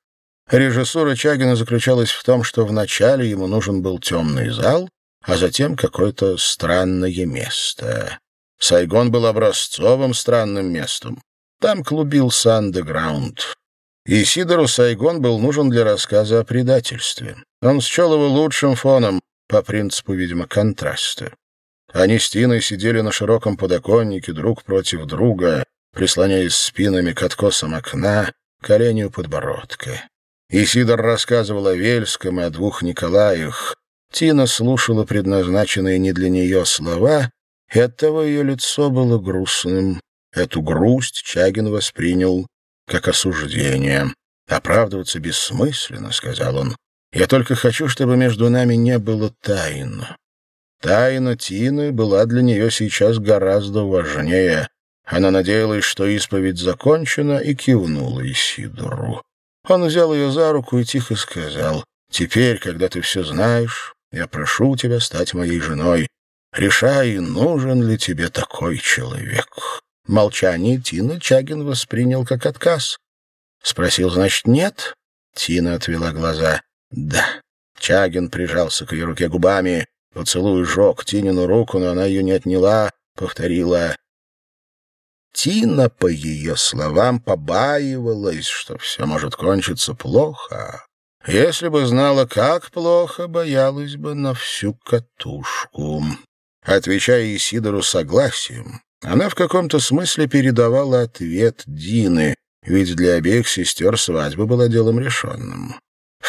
Режиссура Чагина заключалась в том, что вначале ему нужен был темный зал, а затем какое-то странное место. Сайгон был образцовым странным местом. Там клубился андеграунд. И Сидору Сайгон был нужен для рассказа о предательстве. Он счел его лучшим фоном, по принципу, видимо, контраста. Они с Тиной сидели на широком подоконнике друг против друга, прислоняясь спинами к откосам окна, колени у подбородка. Исидор рассказывал о Вельском и о двух Николаях. Тина слушала предназначенные не для нее слова, и оттого ее лицо было грустным. Эту грусть Чагин воспринял как осуждение. «Оправдываться бессмысленно», — сказал он. «Я только хочу, чтобы между нами не было тайн». Тайна Тины была для нее сейчас гораздо важнее. Она надеялась, что исповедь закончена, и кивнула Исидору. Он взял ее за руку и тихо сказал, «Теперь, когда ты все знаешь, я прошу тебя стать моей женой. Решай, нужен ли тебе такой человек». Молчание Тины Чагин воспринял как отказ. Спросил, значит, нет? Тина отвела глаза. Да. Чагин прижался к ее руке губами. Поцелуй жег Тинину руку, но она ее не отняла. Повторила. Тина, по ее словам, побаивалась, что все может кончиться плохо. Если бы знала, как плохо, боялась бы на всю катушку. Отвечая Исидору согласием, она в каком-то смысле передавала ответ Дины, ведь для обеих сестер свадьба была делом решенным.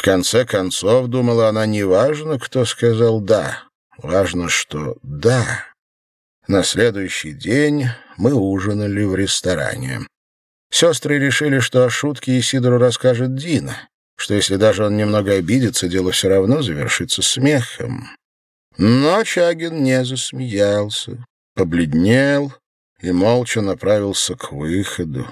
Конце концов, думала она, не важно, кто сказал «да», важно, что «да». На следующий день мы ужинали в ресторане. Сестры решили, что о шутке Исидору расскажет Дина, что если даже он немного обидится, дело все равно завершится смехом. Но Чагин не засмеялся, побледнел и молча направился к выходу.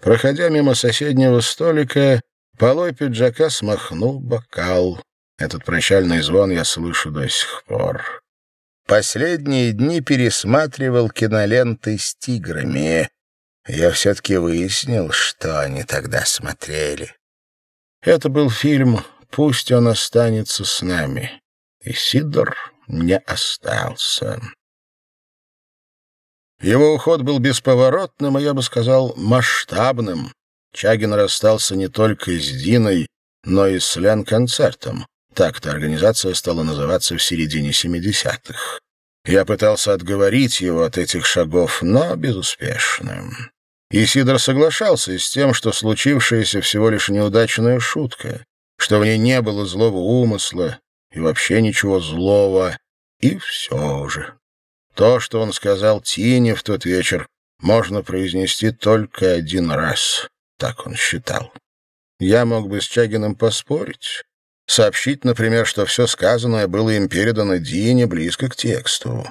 Проходя мимо соседнего столика, полой пиджака смахнул бокал. Этот прощальный звон я слышу до сих пор. Последние дни пересматривал киноленты с тиграми. Я все-таки выяснил, что они тогда смотрели. Это был фильм «Пусть он останется с нами». И Сидор не остался. Его уход был бесповоротным, а я бы сказал, масштабным. Чагин расстался не только с Диной, но и с Лен-концертом. Так-то организация стала называться в середине 70-х. Я пытался отговорить его от этих шагов, но безуспешно. Исидор соглашался с тем, что случившееся всего лишь неудачная шутка, что в ней не было злого умысла и вообще ничего злого, и все же. То, что он сказал Тине в тот вечер, можно произнести только один раз. Так он считал. Я мог бы с Чагиным поспорить. Сообщить, например, что все сказанное было им передано Дине близко к тексту.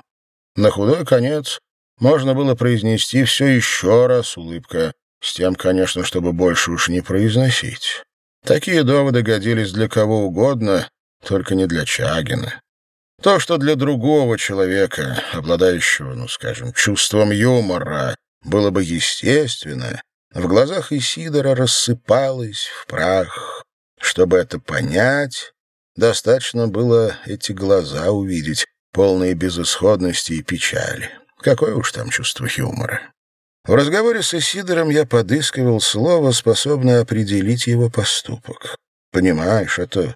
На худой конец можно было произнести все еще раз улыбка, с тем, конечно, чтобы больше уж не произносить. Такие доводы годились для кого угодно, только не для Чагина. То, что для другого человека, обладающего, ну, скажем, чувством юмора, было бы естественно, в глазах Исидора рассыпалось в прах. Чтобы это понять, достаточно было эти глаза увидеть, полные безысходности и печали. Какое уж там чувство юмора. В разговоре с Исидором я подыскивал слово, способное определить его поступок. Понимаешь, это...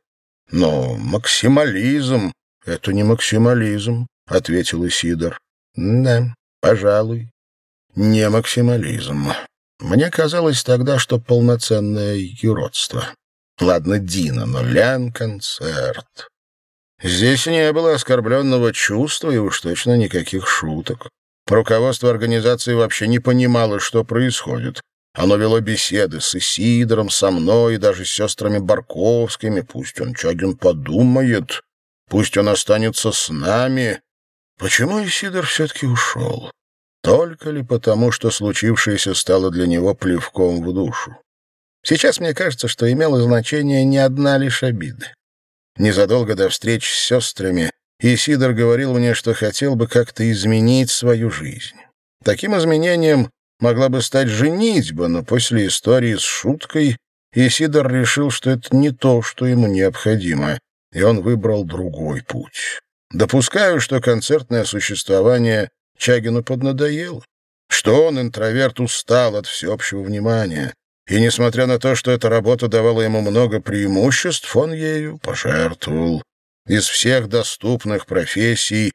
Но максимализм «Это не максимализм», — ответил Исидор. «Да, пожалуй, не максимализм. Мне казалось тогда, что полноценное юродство. Ладно, Дина, но лян-концерт. Здесь не было оскорбленного чувства и уж точно никаких шуток. Руководство организации вообще не понимало, что происходит. Оно вело беседы с Исидором, со мной и даже с сестрами Барковскими. Пусть он, Чагин, подумает. Пусть он останется с нами. Почему Исидор все-таки ушел? Только ли потому, что случившееся стало для него плевком в душу? Сейчас мне кажется, что имело значение не одна лишь обида. Незадолго до встреч с сестрами Исидор говорил мне, что хотел бы как-то изменить свою жизнь. Таким изменением могла бы стать женитьба, но после истории с шуткой Исидор решил, что это не то, что ему необходимо, и он выбрал другой путь. Допускаю, что концертное существование Чагину поднадоело, что он, интроверт, устал от всеобщего внимания, и, несмотря на то, что эта работа давала ему много преимуществ, он ею пожертвовал. Из всех доступных профессий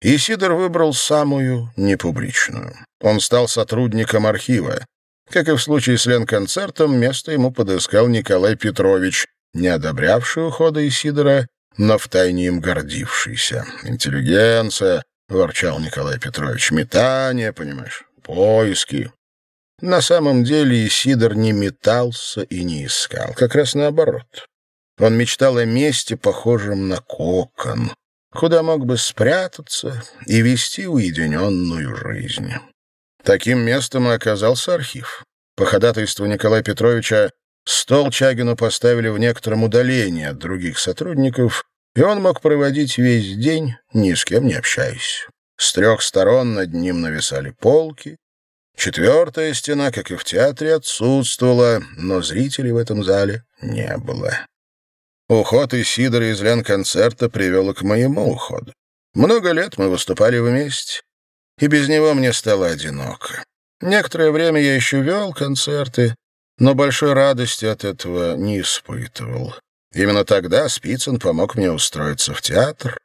Исидор выбрал самую непубличную. Он стал сотрудником архива. Как и в случае с Ленконцертом, место ему подыскал Николай Петрович, не одобрявший ухода Исидора, но втайне им гордившийся. «Интеллигенция», — ворчал Николай Петрович, — «метание, понимаешь, поиски». На самом деле Исидор не метался и не искал, как раз наоборот. Он мечтал о месте, похожем на кокон, куда мог бы спрятаться и вести уединенную жизнь. Таким местом и оказался архив. По ходатайству Николая Петровича стол Чагину поставили в некотором удалении от других сотрудников, и он мог проводить весь день, ни с кем не общаясь. С трех сторон над ним нависали полки, Четвертая стена, как и в театре, отсутствовала, но зрителей в этом зале не было. Уход Исидора из Ленконцерта привел к моему уходу. Много лет мы выступали вместе, и без него мне стало одиноко. Некоторое время я еще вел концерты, но большой радости от этого не испытывал. Именно тогда Спицын помог мне устроиться в театр.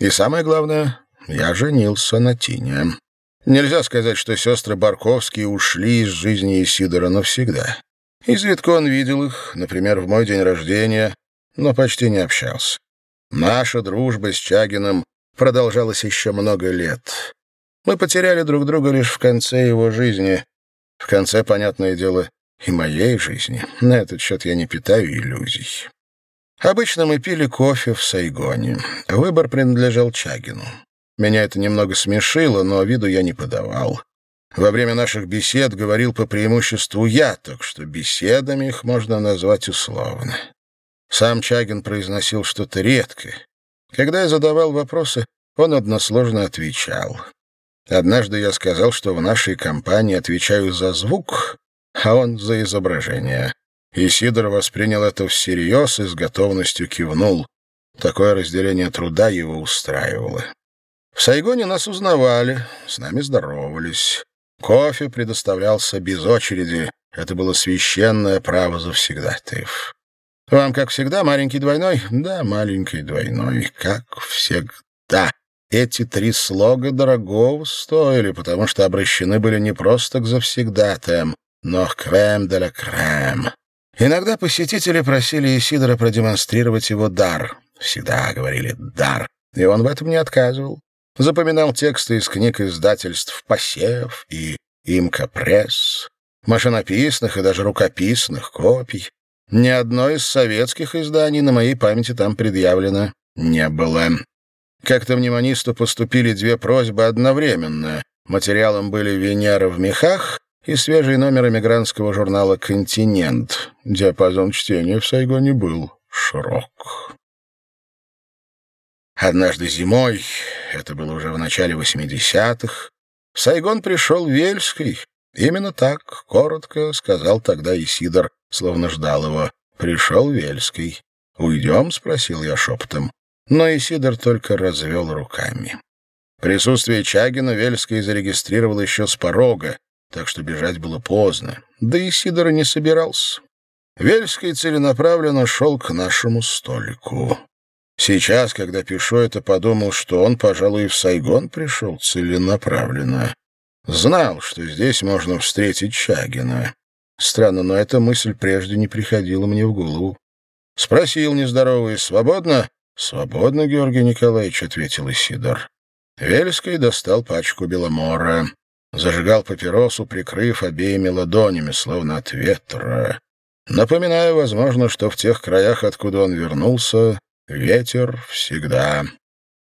И самое главное, я женился на Тине. Нельзя сказать, что сестры Барковские ушли из жизни Исидора навсегда. Изредка он видел их, например, в мой день рождения, но почти не общался. Наша дружба с Чагиным продолжалась еще много лет. Мы потеряли друг друга лишь в конце его жизни. В конце, понятное дело, и моей жизни. На этот счет я не питаю иллюзий. Обычно мы пили кофе в Сайгоне. Выбор принадлежал Чагину. Меня это немного смешило, но виду я не подавал. Во время наших бесед говорил по преимуществу я, так что беседами их можно назвать условно. Сам Чагин произносил что-то редкое. Когда я задавал вопросы, он односложно отвечал. Однажды я сказал, что в нашей компании отвечаю за звук, а он за изображение. И Сидор воспринял это всерьез и с готовностью кивнул. Такое разделение труда его устраивало. В Сайгоне нас узнавали, с нами здоровались. Кофе предоставлялся без очереди. Это было священное право завсегдатаев. Вам, как всегда, маленький двойной? Да, маленький двойной, как всегда. Эти три слога дорогого стоили, потому что обращены были не просто к завсегдатаям, но к крем де ла крем. Иногда посетители просили Исидора продемонстрировать его дар. Всегда говорили «дар», и он в этом не отказывал. Запоминал тексты из книг издательств «Посев» и «Имка Пресс», машинописных и даже рукописных копий. Ни одно из советских изданий на моей памяти там предъявлено не было. Как-то мнемонисту поступили две просьбы одновременно. Материалом были «Венера в мехах» и свежий номер эмигрантского журнала «Континент». Диапазон чтения в Сайгоне был широк. Однажды зимой, это было уже в начале 80-х, в Сайгон пришел Вельский. Именно так, коротко, сказал тогда Исидор, словно ждал его. Пришел Вельский. «Уйдем?» — спросил я шепотом. Но Исидор только развел руками. Присутствие Чагина Вельский зарегистрировал еще с порога, так что бежать было поздно. Да и Сидор не собирался. Вельский целенаправленно шел к нашему столику. Сейчас, когда пишу это, подумал, что он, пожалуй, в Сайгон пришел целенаправленно. Знал, что здесь можно встретить Чагина. Странно, но эта мысль прежде не приходила мне в голову. Спросил нездоровый, «Свободно?» «Свободно, Георгий Николаевич», — ответил Исидор. Вельский достал пачку беломора. Зажигал папиросу, прикрыв обеими ладонями, словно от ветра. Напоминая, возможно, что в тех краях, откуда он вернулся, ветер всегда.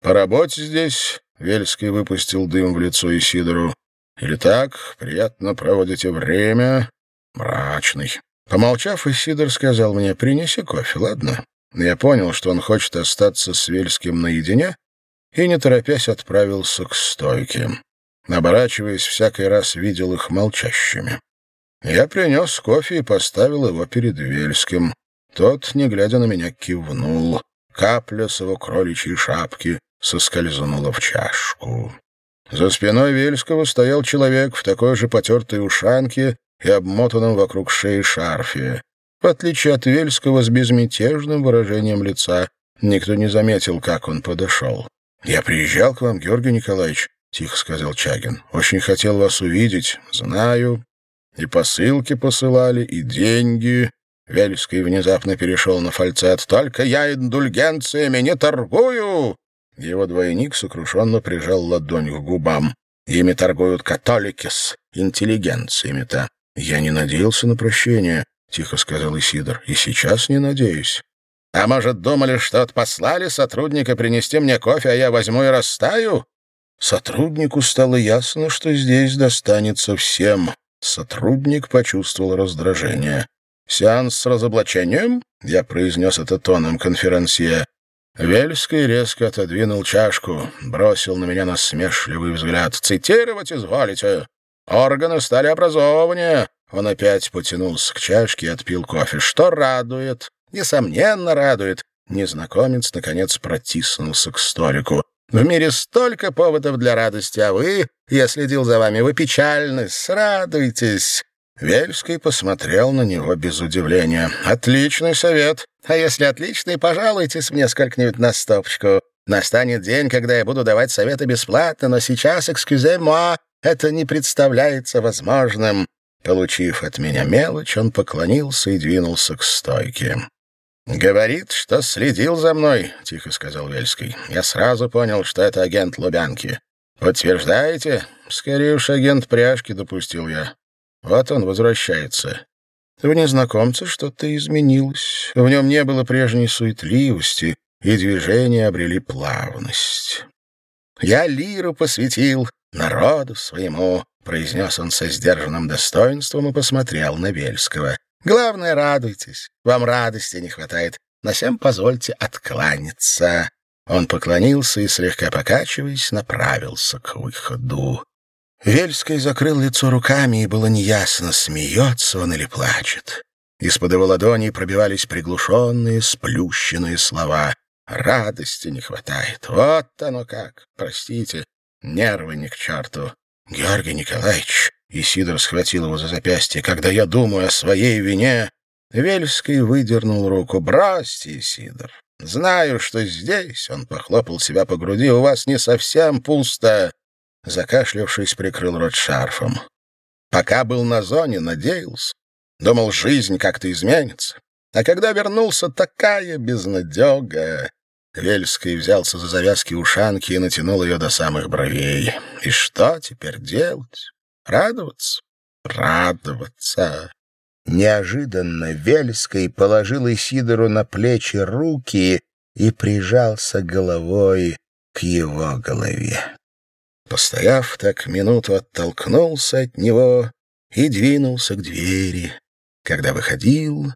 По работе здесь Вельский выпустил дым в лицо Исидору. Или так, приятно проводите время. Мрачный. Помолчав, Исидор сказал мне, принеси кофе, ладно? Я понял, что он хочет остаться с Вельским наедине, и, не торопясь, отправился к стойке. Оборачиваясь, всякий раз видел их молчащими. Я принес кофе и поставил его перед Вельским. Тот, не глядя на меня, кивнул. Капля с его кроличьей шапки соскользнула в чашку. За спиной Вельского стоял человек в такой же потертой ушанке и обмотанном вокруг шеи шарфе. В отличие от Вельского с безмятежным выражением лица, никто не заметил, как он подошел. «Я приезжал к вам, Георгий Николаевич», — тихо сказал Чагин. «Очень хотел вас увидеть. Знаю. И посылки посылали, и деньги». Вельский внезапно перешел на фальцет. «Только я индульгенциями не торгую!» Его двойник сокрушенно прижал ладонь к губам. «Ими торгуют католики с интеллигенциями-то». «Я не надеялся на прощение», — тихо сказал Исидор. «И сейчас не надеюсь». А может, думали, что отпослали сотрудника принести мне кофе, а я возьму и растаю? Сотруднику стало ясно, что здесь достанется всем. Сотрудник почувствовал раздражение. «Сеанс с разоблачением?» — я произнес это тоном конферансье. Вельский резко отодвинул чашку, бросил на меня насмешливый взгляд. «Цитировать изволите? Органы стали образованнее». Он опять потянулся к чашке и отпил кофе. «Что радует? Несомненно, радует. Незнакомец, наконец, протиснулся к столику. В мире столько поводов для радости, а вы, я следил за вами, вы печальны, срадуйтесь. Вельский посмотрел на него без удивления. «Отличный совет. А если отличный, пожалуйтесь мне сколько-нибудь на стопочку. Настанет день, когда я буду давать советы бесплатно, но сейчас, экскюзе-moi, это не представляется возможным». Получив от меня мелочь, он поклонился и двинулся к стойке. «Говорит, что следил за мной», — тихо сказал Вельский. «Я сразу понял, что это агент Лубянки. Подтверждаете? Скорее уж агент пряжки допустил я. Вот он возвращается». В незнакомце что-то изменилось. В нем не было прежней суетливости, и движения обрели плавность. «Я лиру посвятил народу своему», — произнес он со сдержанным достоинством и посмотрел на Вельского. Главное, радуйтесь. Вам радости не хватает. На всем позвольте откланяться». Он поклонился и, слегка покачиваясь, направился к выходу. Вельский закрыл лицо руками, и было неясно, смеется он или плачет. Из-под его ладоней пробивались приглушенные, сплющенные слова. «Радости не хватает. Вот оно как. Простите, нервы не к черту. Георгий Николаевич, и Сидор схватил его за запястье. «Когда я думаю о своей вине...» Вельский выдернул руку. «Бросьте, Сидор. Знаю, что здесь...» Он похлопал себя по груди. «У вас не совсем пусто...» Закашлявшись, прикрыл рот шарфом. «Пока был на зоне, надеялся. Думал, жизнь как-то изменится. А когда вернулся, такая безнадега...» Вельский взялся за завязки ушанки и натянул ее до самых бровей. «И что теперь делать?» Радоваться? Радоваться. Неожиданно Вельской положил Исидору на плечи руки и прижался головой к его голове. Постояв так минуту, оттолкнулся от него и двинулся к двери. Когда выходил,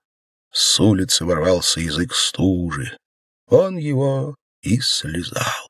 с улицы ворвался язык стужи. Он его и слезал.